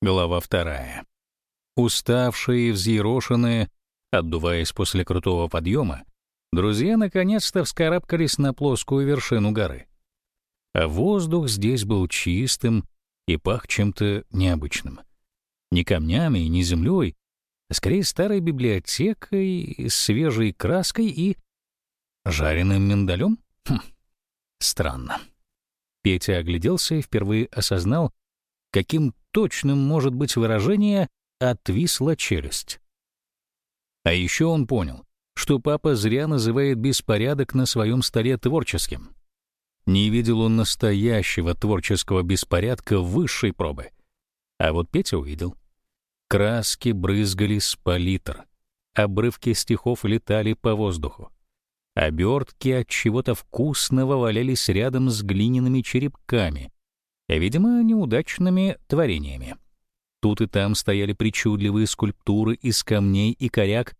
Глава вторая. Уставшие и взъерошенные, отдуваясь после крутого подъема, друзья наконец-то вскарабкались на плоскую вершину горы. А воздух здесь был чистым и пах чем-то необычным. Не камнями и не землей, а скорее старой библиотекой, свежей краской и жареным миндалем? Хм, странно. Петя огляделся и впервые осознал, каким точным может быть выражение «отвисла челюсть». А еще он понял, что папа зря называет беспорядок на своем столе творческим. Не видел он настоящего творческого беспорядка высшей пробы. А вот Петя увидел. Краски брызгали с палитр, обрывки стихов летали по воздуху. Обертки от чего-то вкусного валялись рядом с глиняными черепками, видимо, неудачными творениями. Тут и там стояли причудливые скульптуры из камней и коряк.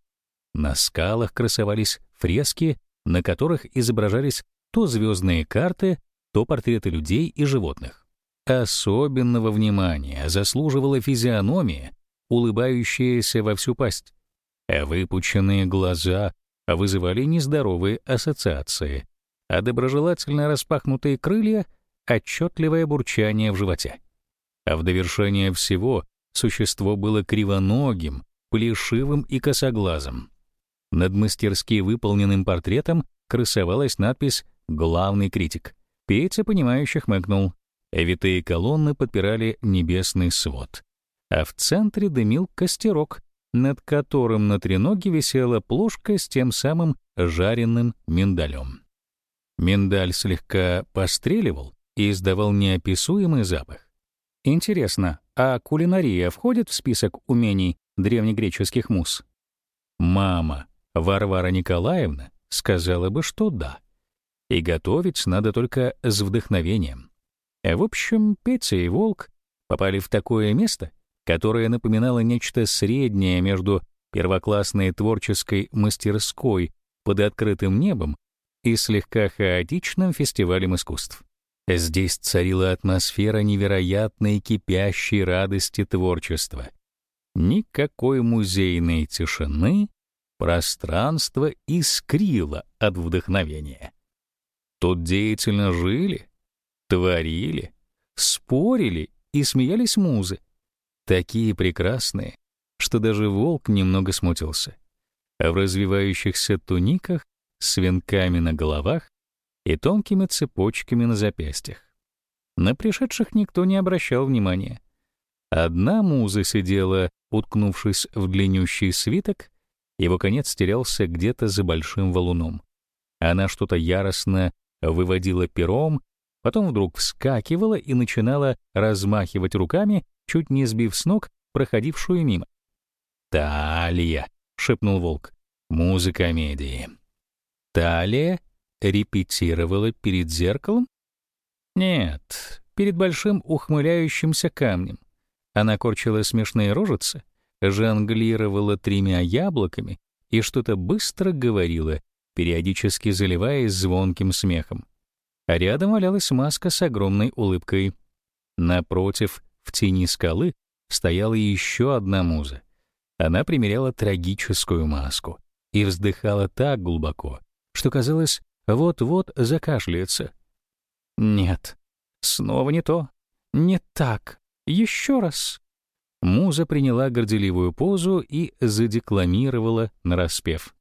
На скалах красовались фрески, на которых изображались то звездные карты, то портреты людей и животных. Особенного внимания заслуживала физиономия, улыбающаяся во всю пасть. А выпученные глаза вызывали нездоровые ассоциации, а доброжелательно распахнутые крылья — отчетливое бурчание в животе. А в довершение всего существо было кривоногим, плешивым и косоглазым. Над мастерски выполненным портретом красовалась надпись «Главный критик». Петя, понимающе хмыкнул. Витые колонны подпирали небесный свод. А в центре дымил костерок, над которым на треноге висела плошка с тем самым жареным миндалем. Миндаль слегка постреливал, и издавал неописуемый запах. Интересно, а кулинария входит в список умений древнегреческих мус? Мама, Варвара Николаевна, сказала бы, что да. И готовить надо только с вдохновением. В общем, Петя и Волк попали в такое место, которое напоминало нечто среднее между первоклассной творческой мастерской под открытым небом и слегка хаотичным фестивалем искусств. Здесь царила атмосфера невероятной кипящей радости творчества. Никакой музейной тишины, пространство искрило от вдохновения. Тут деятельно жили, творили, спорили и смеялись музы. Такие прекрасные, что даже волк немного смутился. А в развивающихся туниках с венками на головах и тонкими цепочками на запястьях. На пришедших никто не обращал внимания. Одна муза сидела, уткнувшись в длиннющий свиток, его конец терялся где-то за большим валуном. Она что-то яростно выводила пером, потом вдруг вскакивала и начинала размахивать руками, чуть не сбив с ног проходившую мимо. «Талия», — шепнул волк, — «музыка комедии». «Талия репетировала перед зеркалом? Нет, перед большим ухмыляющимся камнем. Она корчила смешные рожицы, жонглировала тремя яблоками и что-то быстро говорила, периодически заливаясь звонким смехом. А рядом валялась маска с огромной улыбкой. Напротив, в тени скалы, стояла еще одна муза. Она примеряла трагическую маску и вздыхала так глубоко, что казалось, вот-вот закашляется. Нет, снова не то. Не так. Еще раз. Муза приняла горделивую позу и задекламировала нараспев.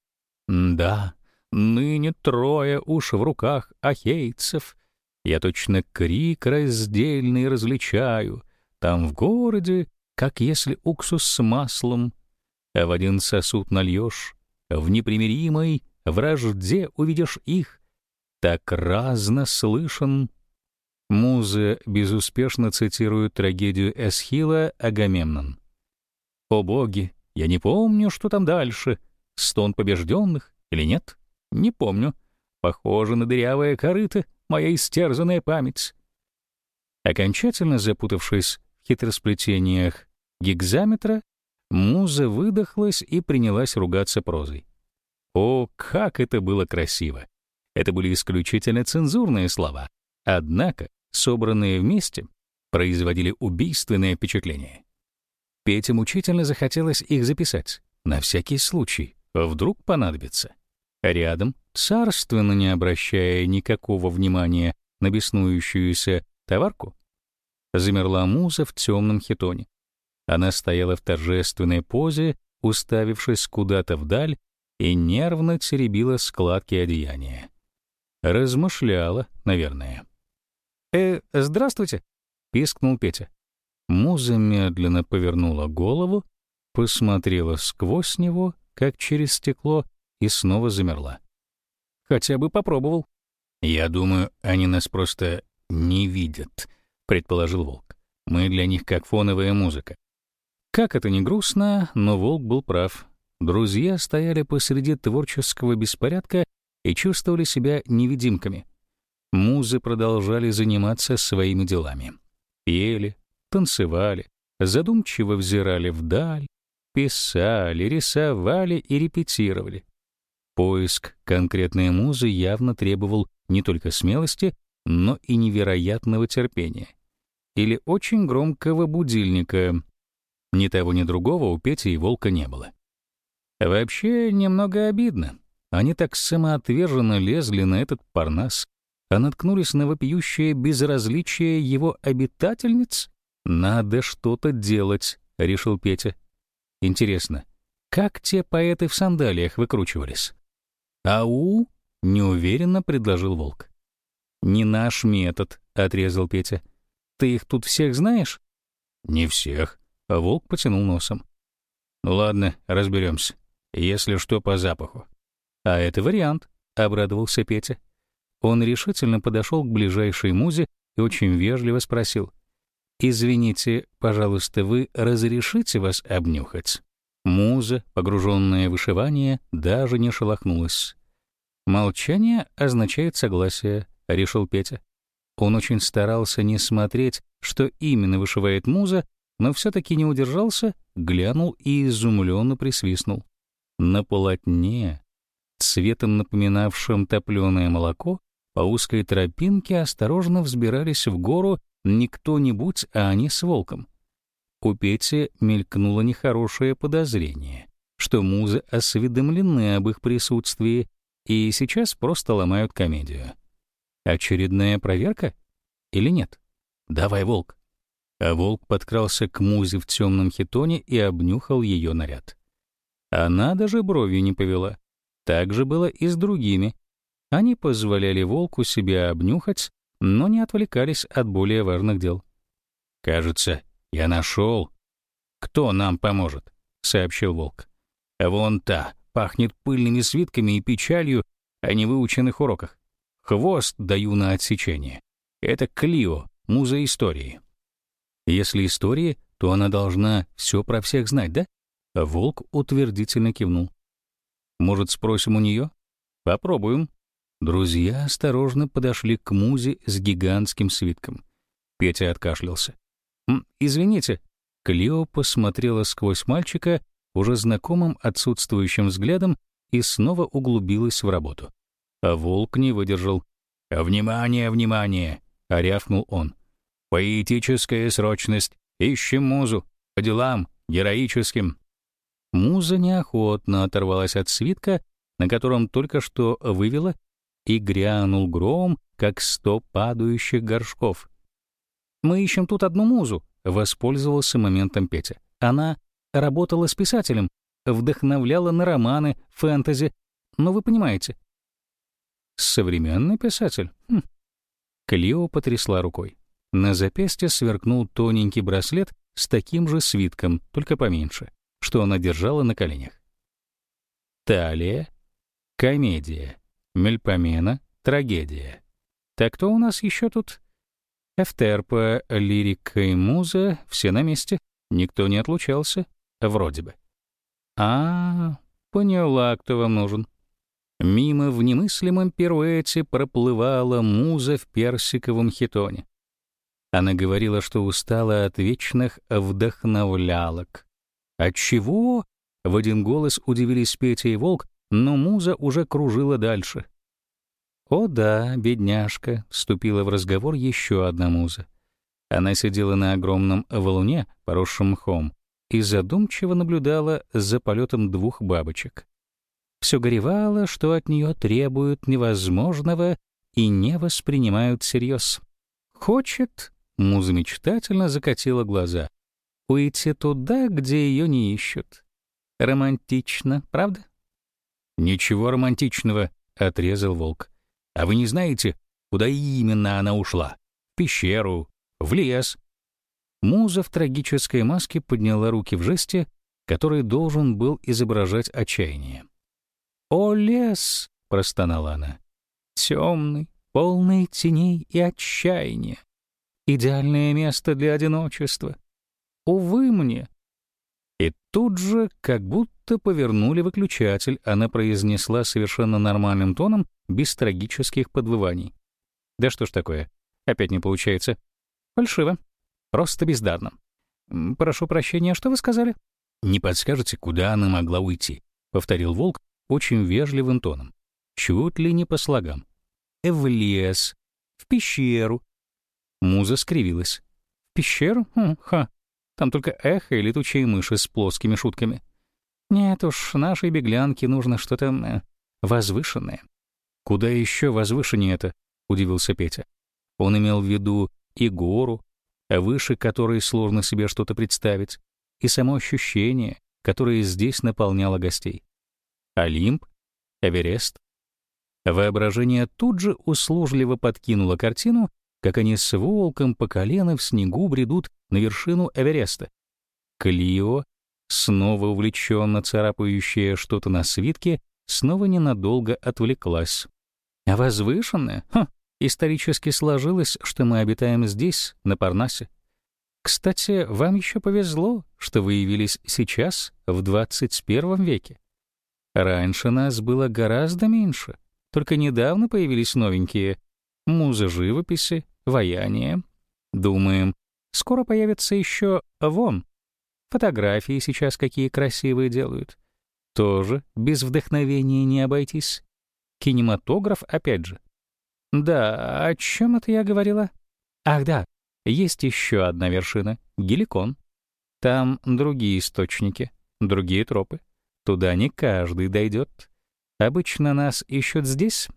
«Да, ныне трое уж в руках ахейцев. Я точно крик раздельный различаю. Там в городе, как если уксус с маслом. А в один сосуд нальешь, в непримиримой вражде увидишь их, так разно слышен. Музы безуспешно цитируют трагедию Эсхила Агамемнон. «О боги, я не помню, что там дальше. Стон побежденных или нет? Не помню. Похоже на дырявое корыто, моя истерзанная память». Окончательно запутавшись в хитросплетениях гигзаметра, муза выдохлась и принялась ругаться прозой. О, как это было красиво! Это были исключительно цензурные слова, однако, собранные вместе, производили убийственное впечатление. Пете мучительно захотелось их записать, на всякий случай, вдруг понадобится. Рядом, царственно не обращая никакого внимания на беснующуюся товарку, замерла муза в темном хитоне. Она стояла в торжественной позе, уставившись куда-то вдаль, и нервно теребила складки одеяния. Размышляла, наверное. «Э, здравствуйте!» — пискнул Петя. Муза медленно повернула голову, посмотрела сквозь него, как через стекло, и снова замерла. «Хотя бы попробовал». «Я думаю, они нас просто не видят», — предположил Волк. «Мы для них как фоновая музыка». Как это ни грустно, но Волк был прав. Друзья стояли посреди творческого беспорядка и чувствовали себя невидимками. Музы продолжали заниматься своими делами. Пели, танцевали, задумчиво взирали вдаль, писали, рисовали и репетировали. Поиск конкретной музы явно требовал не только смелости, но и невероятного терпения. Или очень громкого будильника. Ни того, ни другого у Пети и Волка не было. Вообще, немного обидно. Они так самоотверженно лезли на этот парнас, а наткнулись на вопиющее безразличие его обитательниц? Надо что-то делать, решил Петя. Интересно, как те поэты в сандалиях выкручивались? «Ау?» — неуверенно предложил Волк. «Не наш метод», — отрезал Петя. «Ты их тут всех знаешь?» «Не всех», — Волк потянул носом. «Ну ладно, разберемся. Если что, по запаху». «А это вариант», — обрадовался Петя. Он решительно подошел к ближайшей музе и очень вежливо спросил. «Извините, пожалуйста, вы разрешите вас обнюхать?» Муза, погруженная в вышивание, даже не шелохнулась. «Молчание означает согласие», — решил Петя. Он очень старался не смотреть, что именно вышивает муза, но все-таки не удержался, глянул и изумленно присвистнул. На полотне, цветом напоминавшем топленое молоко, по узкой тропинке осторожно взбирались в гору не кто-нибудь, а они с волком. У Пети мелькнуло нехорошее подозрение, что музы осведомлены об их присутствии и сейчас просто ломают комедию. Очередная проверка? Или нет? Давай, волк. А волк подкрался к музе в темном хитоне и обнюхал ее наряд. Она даже бровью не повела. Так же было и с другими. Они позволяли волку себя обнюхать, но не отвлекались от более важных дел. «Кажется, я нашел. Кто нам поможет?» — сообщил волк. «Вон та, пахнет пыльными свитками и печалью о невыученных уроках. Хвост даю на отсечение. Это Клио, муза истории. Если истории, то она должна все про всех знать, да?» Волк утвердительно кивнул. «Может, спросим у нее?» «Попробуем», Друзья осторожно подошли к музе с гигантским свитком. Петя откашлялся. «Извините». Клео посмотрела сквозь мальчика уже знакомым отсутствующим взглядом и снова углубилась в работу. А волк не выдержал. «Внимание, внимание!» — орявкнул он. «Поэтическая срочность! Ищем музу! По делам! Героическим!» Муза неохотно оторвалась от свитка, на котором только что вывела и грянул гром, как сто падающих горшков. «Мы ищем тут одну музу», — воспользовался моментом Петя. «Она работала с писателем, вдохновляла на романы, фэнтези, но вы понимаете». «Современный писатель?» хм. Клио потрясла рукой. На запястье сверкнул тоненький браслет с таким же свитком, только поменьше, что она держала на коленях. Талия, комедия, Мельпомена — трагедия. Так кто у нас еще тут? Эфтерпа, лирика и муза — все на месте. Никто не отлучался. Вроде бы. А, поняла, кто вам нужен. Мимо в немыслимом пируэте проплывала муза в персиковом хитоне. Она говорила, что устала от вечных вдохновлялок. От чего? В один голос удивились Петя и Волк, но муза уже кружила дальше. «О да, бедняжка», — вступила в разговор еще одна муза. Она сидела на огромном валуне, поросшем мхом, и задумчиво наблюдала за полетом двух бабочек. Все горевало, что от нее требуют невозможного и не воспринимают всерьез. Хочет, муза мечтательно закатила глаза, уйти туда, где ее не ищут. Романтично, правда? Ничего романтичного, отрезал волк. А вы не знаете, куда именно она ушла? В пещеру, в лес. Муза в трагической маске подняла руки в жесте, который должен был изображать отчаяние. «О, лес!» — простонала она. «Темный, полный теней и отчаяния. Идеальное место для одиночества. Увы мне, и тут же, как будто повернули выключатель, она произнесла совершенно нормальным тоном, без трагических подвываний. «Да что ж такое? Опять не получается. Фальшиво. Просто бездарно. Прошу прощения, что вы сказали?» «Не подскажете, куда она могла уйти?» — повторил Волк очень вежливым тоном. Чуть ли не по слогам. «В лес. В пещеру». Муза скривилась. «В пещеру? Ха. Там только эхо и летучие мыши с плоскими шутками. Нет уж, нашей беглянке нужно что-то э, возвышенное. Куда еще возвышеннее это? удивился Петя. Он имел в виду и гору, выше которой сложно себе что-то представить, и само ощущение, которое здесь наполняло гостей. Олимп, Эверест. Воображение тут же услужливо подкинуло картину, как они с волком по колено в снегу бредут на вершину Эвереста. Клио, снова увлеченно царапающая что-то на свитке, снова ненадолго отвлеклась. А возвышенная? Ха, исторически сложилось, что мы обитаем здесь, на Парнасе. Кстати, вам еще повезло, что вы явились сейчас, в 21 веке. Раньше нас было гораздо меньше, только недавно появились новенькие музы живописи, ваяния. Думаем, Скоро появится еще вон. Фотографии сейчас какие красивые делают. Тоже без вдохновения не обойтись. Кинематограф опять же. Да, о чем это я говорила? Ах да, есть еще одна вершина — Геликон. Там другие источники, другие тропы. Туда не каждый дойдет. Обычно нас ищут здесь.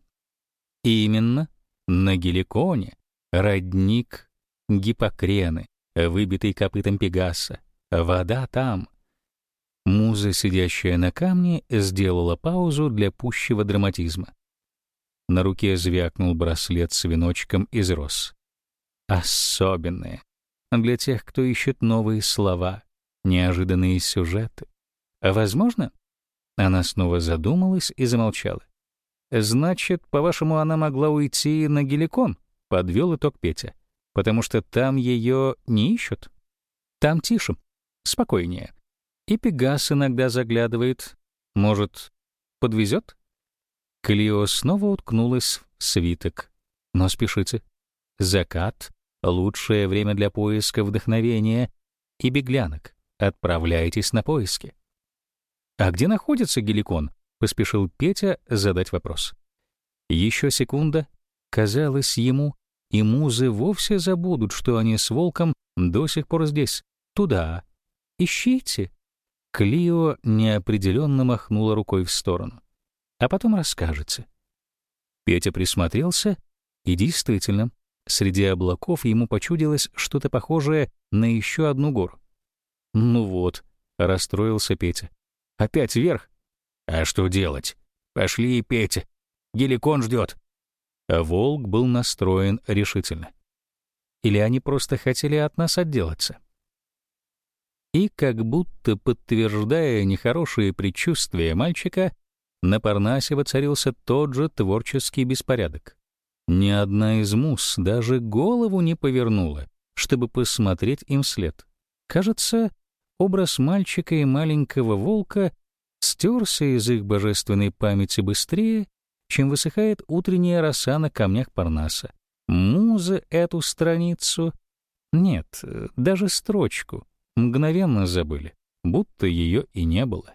Именно, на Геликоне, родник Гиппокрены, выбитый копытом Пегаса. Вода там. Муза, сидящая на камне, сделала паузу для пущего драматизма. На руке звякнул браслет с веночком из роз. Особенные. Для тех, кто ищет новые слова, неожиданные сюжеты. А возможно? Она снова задумалась и замолчала. Значит, по-вашему, она могла уйти на Геликон? Подвел итог Петя потому что там ее не ищут. Там тише, спокойнее. И Пегас иногда заглядывает. Может, подвезет? Клио снова уткнулась в свиток. Но спешите. Закат — лучшее время для поиска вдохновения и беглянок. Отправляйтесь на поиски. «А где находится Геликон?» — поспешил Петя задать вопрос. Еще секунда. Казалось ему, и музы вовсе забудут, что они с волком до сих пор здесь. Туда. Ищите. Клио неопределенно махнула рукой в сторону. А потом расскажете. Петя присмотрелся, и действительно, среди облаков ему почудилось что-то похожее на еще одну гору. «Ну вот», — расстроился Петя. «Опять вверх? А что делать? Пошли, Петя. Геликон ждет. А волк был настроен решительно. Или они просто хотели от нас отделаться? И как будто подтверждая нехорошие предчувствия мальчика, на Парнасе воцарился тот же творческий беспорядок. Ни одна из мус даже голову не повернула, чтобы посмотреть им вслед. Кажется, образ мальчика и маленького волка стерся из их божественной памяти быстрее, чем высыхает утренняя роса на камнях Парнаса. Музы эту страницу... Нет, даже строчку. Мгновенно забыли, будто ее и не было.